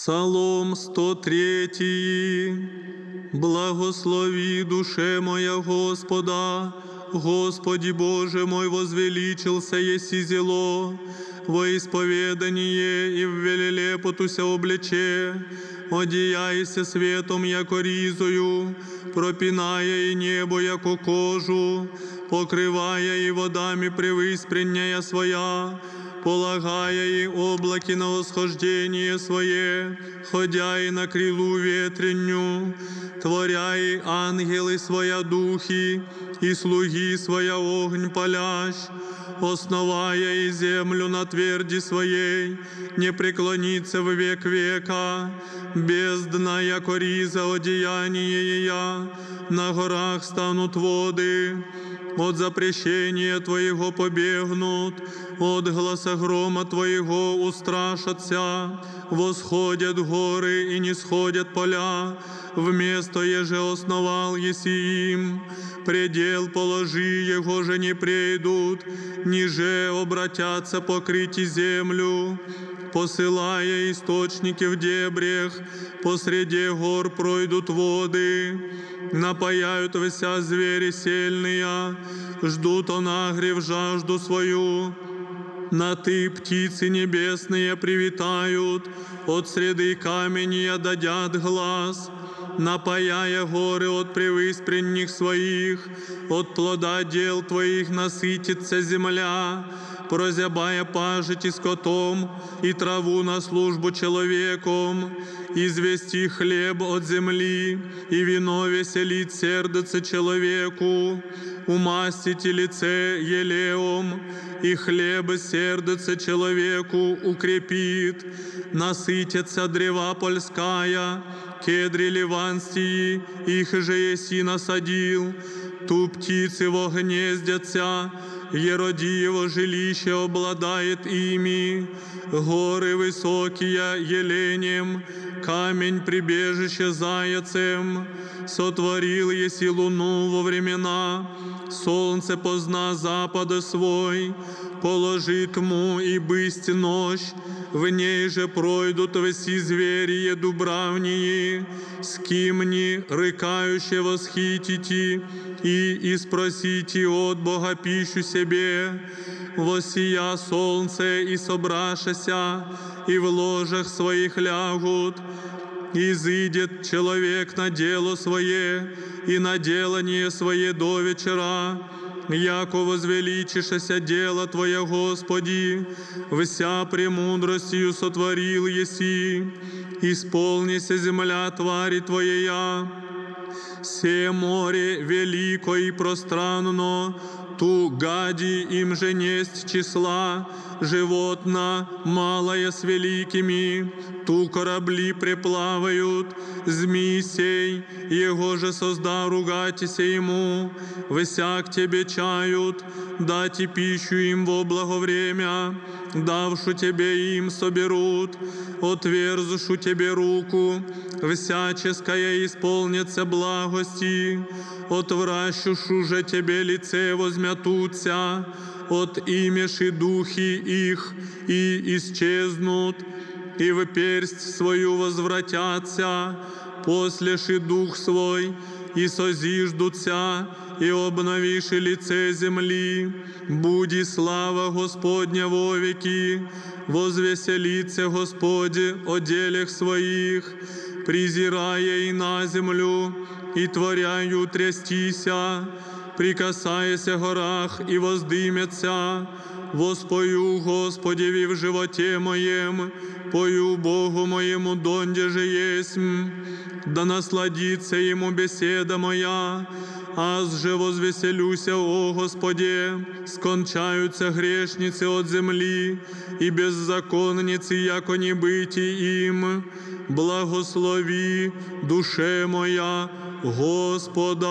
Псалом 103. Благослови душе моя Господа, Господи Боже мой, возвеличился еси зело, во исповедание и в велелепотуся облече, одеяйся светом, яко ризою, пропиная и небо, яко кожу, покрывая и водами превыспренняя своя, полагая и облаки на восхождение свое, ходя и на крилу ветренню, творя и ангелы своя духи, и слуги своя огонь палящ, основая и землю на тверди своей, не преклонится в век века, бездна, яко риза одеяние я, на горах станут воды, от запрещения Твоего побегнут, от гласа грома Твоего устрашатся, восходят горы и не сходят поля, вместо еже основал еси им, предел положи, его же не придут, ниже обратятся покрыть землю, посылая источники в дебрях, посреди гор пройдут воды, напаяют вся звери сильные, ждут онагрев жажду свою. На ты, птицы небесные, привитают, от среды каменья дадят глаз, напаяя горы от превыспренних своих, от плода дел твоих насытится земля, прозябая пажить и скотом, и траву на службу человеком, извести хлеб от земли, и вино веселит сердце человеку, умастите лице елеом, и хлеба сердце человеку укрепит, насытятся древа польская, кедри ливанстии, их же еси насадил, ту птицы во гнездятся, Еродиево жилище обладает ими, горы высокие еленем, камень прибежище заяцем, сотворил еси луну во времена, солнце позна запада свой, положи тьму и бысть ночь, в ней же пройдут веси звери дубравнии, с кимни рыкающе восхитите и испросите от Бога пищу себе, восия солнце и собрашася, и в ложах своих лягут, изыдет человек на дело свое и на делание свое до вечера, яко возвеличишеся дело Твое, Господи, вся премудростью сотворил еси, исполнися земля твари Твоя, все море велико и пространно, ту гади им же несть числа, животна малое с великими, ту корабли преплавают, змей сей, его же созда ругайтеся ему, всяк тебе чают, дати пищу им во благовремя, давшу тебе им соберут, отверзушу тебе руку, всяческое исполнится благости, отвращушу же тебе лице возмятутся, от имеши духи их и исчезнут, и в персть свою возвратятся, послеши дух свой, и созиждутся, и обновиши лице земли, буди слава Господня вовеки, возвеселится Господи о делях своих, презирая и на землю, и творяю трястися, прикасаяся горах и воздиметься, воспою Господеви в животе моем, пою Богу моему, донде же есмь, да насладится ему беседа моя, аз же возвеселюся, о Господе, скончаются грешницы от земли, и беззаконницы, яко не быти им, благослови душе моя Господа.